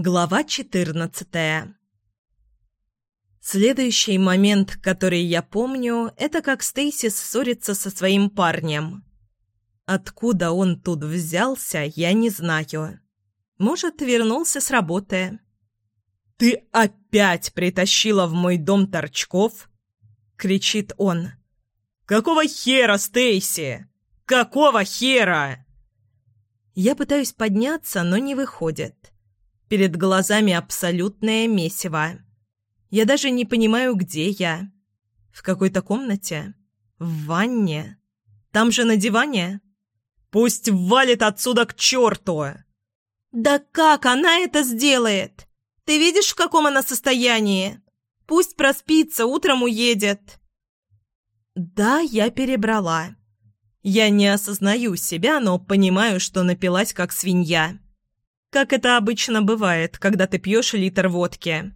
Глава четырнадцатая Следующий момент, который я помню, это как Стейси ссорится со своим парнем. Откуда он тут взялся, я не знаю. Может, вернулся с работы. «Ты опять притащила в мой дом торчков?» — кричит он. «Какого хера, Стейси? Какого хера?» Я пытаюсь подняться, но не выходит. Перед глазами абсолютное месиво. Я даже не понимаю, где я. В какой-то комнате? В ванне? Там же на диване? Пусть валит отсюда к черту! Да как она это сделает? Ты видишь, в каком она состоянии? Пусть проспится, утром уедет. Да, я перебрала. Я не осознаю себя, но понимаю, что напилась как свинья. Как это обычно бывает, когда ты пьешь литр водки.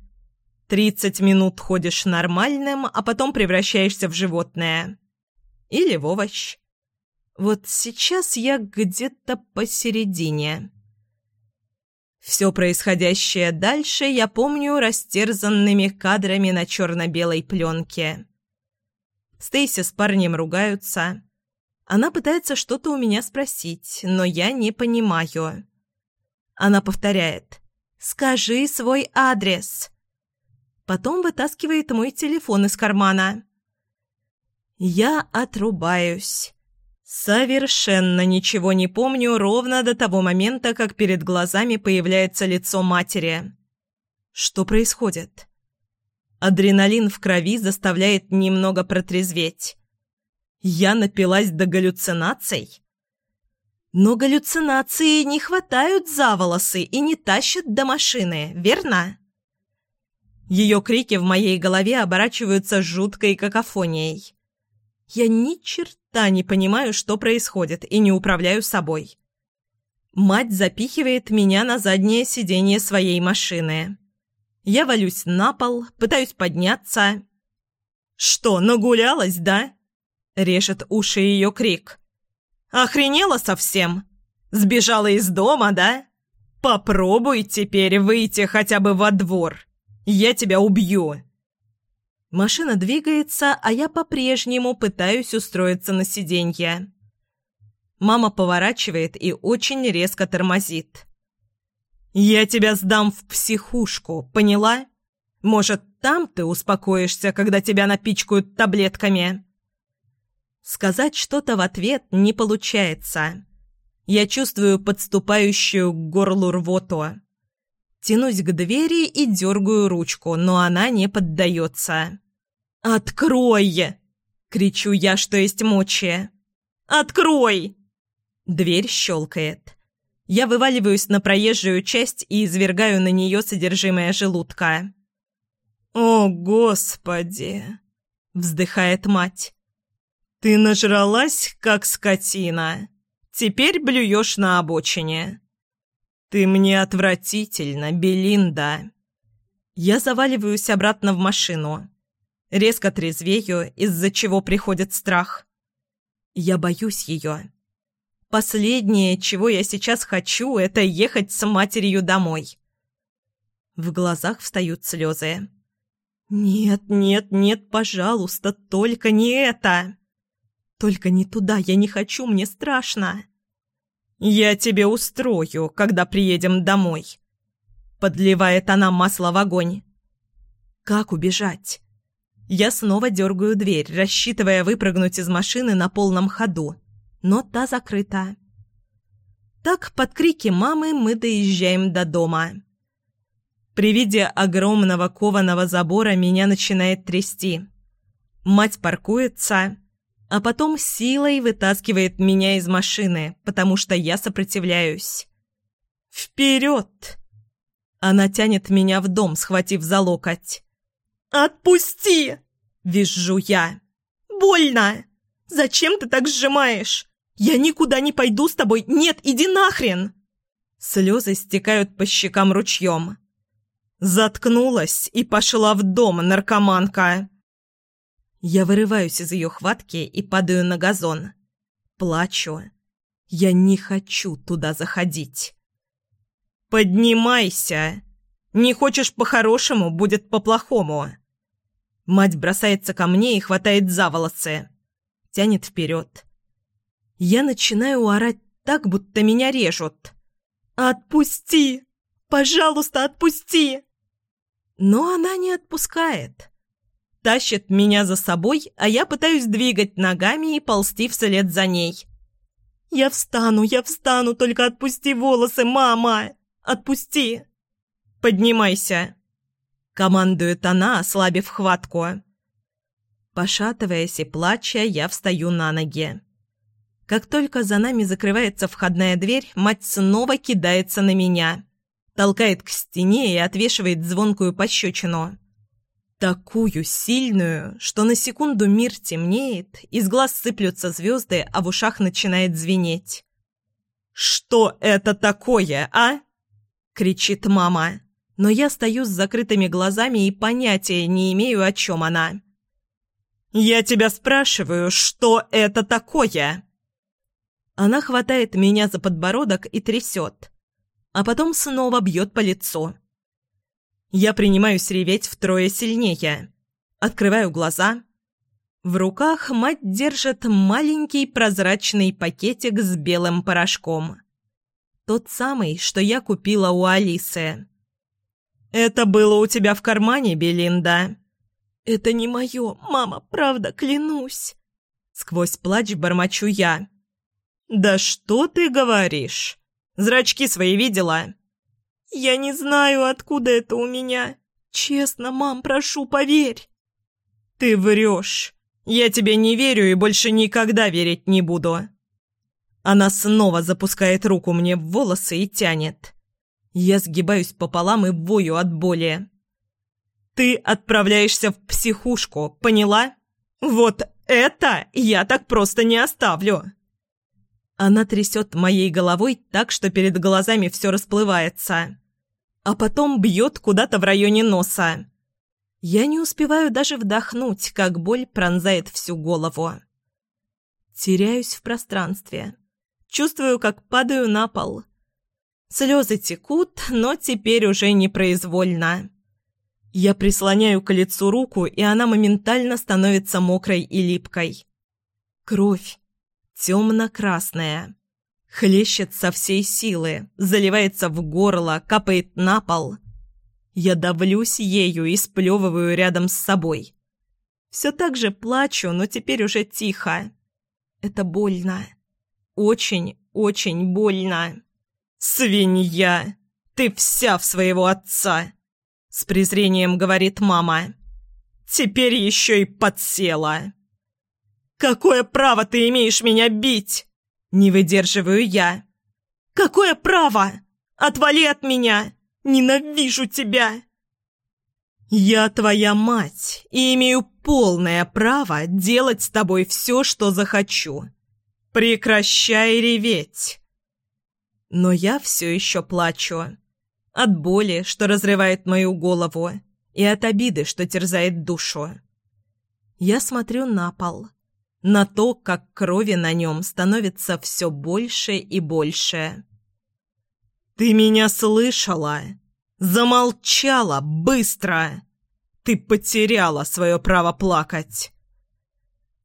Тридцать минут ходишь нормальным, а потом превращаешься в животное. Или в овощ. Вот сейчас я где-то посередине. Все происходящее дальше я помню растерзанными кадрами на черно-белой пленке. Стейси с парнем ругаются. Она пытается что-то у меня спросить, но я не понимаю. Она повторяет «Скажи свой адрес». Потом вытаскивает мой телефон из кармана. Я отрубаюсь. Совершенно ничего не помню ровно до того момента, как перед глазами появляется лицо матери. Что происходит? Адреналин в крови заставляет немного протрезветь. Я напилась до галлюцинаций? Но галлюцинации не хватают за волосы и не тащат до машины, верно? Ее крики в моей голове оборачиваются жуткой какофонией. Я ни черта не понимаю, что происходит, и не управляю собой. Мать запихивает меня на заднее сиденье своей машины. Я валюсь на пол, пытаюсь подняться. «Что, нагулялась, да?» — режет уши ее крик. Охренела совсем? Сбежала из дома, да? Попробуй теперь выйти хотя бы во двор. Я тебя убью. Машина двигается, а я по-прежнему пытаюсь устроиться на сиденье. Мама поворачивает и очень резко тормозит. «Я тебя сдам в психушку, поняла? Может, там ты успокоишься, когда тебя напичкают таблетками?» Сказать что-то в ответ не получается. Я чувствую подступающую к горлу рвоту. Тянусь к двери и дергаю ручку, но она не поддается. «Открой!» — кричу я, что есть мочи. «Открой!» Дверь щелкает. Я вываливаюсь на проезжую часть и извергаю на нее содержимое желудка. «О, Господи!» — вздыхает мать. «Ты нажралась, как скотина. Теперь блюешь на обочине». «Ты мне отвратительно, Белинда». Я заваливаюсь обратно в машину. Резко трезвею, из-за чего приходит страх. Я боюсь ее. Последнее, чего я сейчас хочу, это ехать с матерью домой. В глазах встают слезы. «Нет, нет, нет, пожалуйста, только не это!» Только не туда, я не хочу, мне страшно. Я тебе устрою, когда приедем домой. Подливает она масло в огонь. Как убежать? Я снова дергаю дверь, рассчитывая выпрыгнуть из машины на полном ходу, но та закрыта. Так под крики мамы мы доезжаем до дома. При виде огромного кованого забора меня начинает трясти. Мать паркуется, а потом силой вытаскивает меня из машины, потому что я сопротивляюсь. «Вперед!» Она тянет меня в дом, схватив за локоть. «Отпусти!» – визжу я. «Больно! Зачем ты так сжимаешь? Я никуда не пойду с тобой! Нет, иди нахрен!» Слезы стекают по щекам ручьем. Заткнулась и пошла в дом, наркоманка. Я вырываюсь из ее хватки и падаю на газон. Плачу. Я не хочу туда заходить. «Поднимайся!» Не хочешь по-хорошему, будет по-плохому. Мать бросается ко мне и хватает за волосы. Тянет вперед. Я начинаю орать так, будто меня режут. «Отпусти! Пожалуйста, отпусти!» Но она не отпускает. Тащит меня за собой, а я пытаюсь двигать ногами и ползти вслед за ней. «Я встану, я встану, только отпусти волосы, мама! Отпусти!» «Поднимайся!» — командует она, ослабив хватку. Пошатываясь и плача, я встаю на ноги. Как только за нами закрывается входная дверь, мать снова кидается на меня. Толкает к стене и отвешивает звонкую пощечину. Такую сильную, что на секунду мир темнеет, из глаз сыплются звезды, а в ушах начинает звенеть. «Что это такое, а?» — кричит мама. Но я стою с закрытыми глазами и понятия не имею, о чем она. «Я тебя спрашиваю, что это такое?» Она хватает меня за подбородок и трясет, а потом снова бьет по лицу. Я принимаюсь реветь втрое сильнее. Открываю глаза. В руках мать держит маленький прозрачный пакетик с белым порошком. Тот самый, что я купила у Алисы. «Это было у тебя в кармане, Белинда?» «Это не мое, мама, правда, клянусь!» Сквозь плач бормочу я. «Да что ты говоришь? Зрачки свои видела?» «Я не знаю, откуда это у меня. Честно, мам, прошу, поверь». «Ты врешь. Я тебе не верю и больше никогда верить не буду». Она снова запускает руку мне в волосы и тянет. Я сгибаюсь пополам и вою от боли. «Ты отправляешься в психушку, поняла? Вот это я так просто не оставлю!» Она трясет моей головой так, что перед глазами все расплывается а потом бьет куда-то в районе носа. Я не успеваю даже вдохнуть, как боль пронзает всю голову. Теряюсь в пространстве. Чувствую, как падаю на пол. Слезы текут, но теперь уже непроизвольно. Я прислоняю к лицу руку, и она моментально становится мокрой и липкой. Кровь. Темно-красная. Хлещет со всей силы, заливается в горло, капает на пол. Я давлюсь ею и сплевываю рядом с собой. Все так же плачу, но теперь уже тихо. Это больно. Очень, очень больно. «Свинья! Ты вся в своего отца!» С презрением говорит мама. «Теперь еще и подсела!» «Какое право ты имеешь меня бить?» Не выдерживаю я. «Какое право? Отвали от меня! Ненавижу тебя!» «Я твоя мать и имею полное право делать с тобой все, что захочу. Прекращай реветь!» Но я все еще плачу. От боли, что разрывает мою голову, и от обиды, что терзает душу. Я смотрю на пол на то, как крови на нем становится все больше и больше. «Ты меня слышала? Замолчала быстро! Ты потеряла свое право плакать!»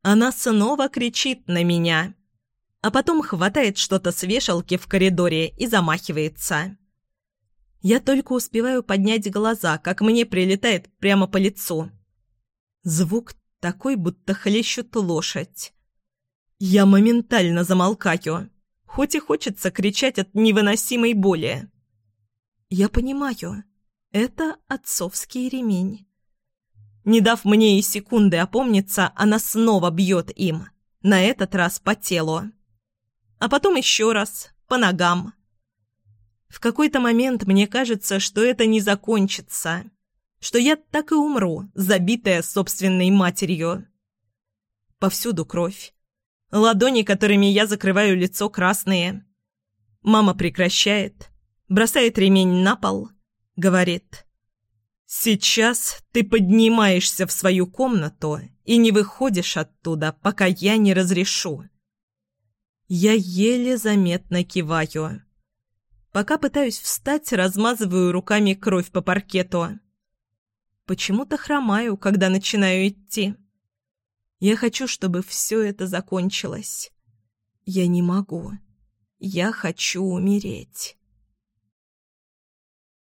Она снова кричит на меня, а потом хватает что-то с вешалки в коридоре и замахивается. Я только успеваю поднять глаза, как мне прилетает прямо по лицу. Звук такой, будто хлещут лошадь. Я моментально замолкаю, хоть и хочется кричать от невыносимой боли. Я понимаю, это отцовский ремень. Не дав мне и секунды опомниться, она снова бьет им, на этот раз по телу. А потом еще раз, по ногам. В какой-то момент мне кажется, что это не закончится что я так и умру, забитая собственной матерью. Повсюду кровь. Ладони, которыми я закрываю лицо, красные. Мама прекращает, бросает ремень на пол, говорит. «Сейчас ты поднимаешься в свою комнату и не выходишь оттуда, пока я не разрешу». Я еле заметно киваю. Пока пытаюсь встать, размазываю руками кровь по паркету. Почему-то хромаю, когда начинаю идти. Я хочу, чтобы все это закончилось. Я не могу. Я хочу умереть.